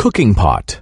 cooking pot.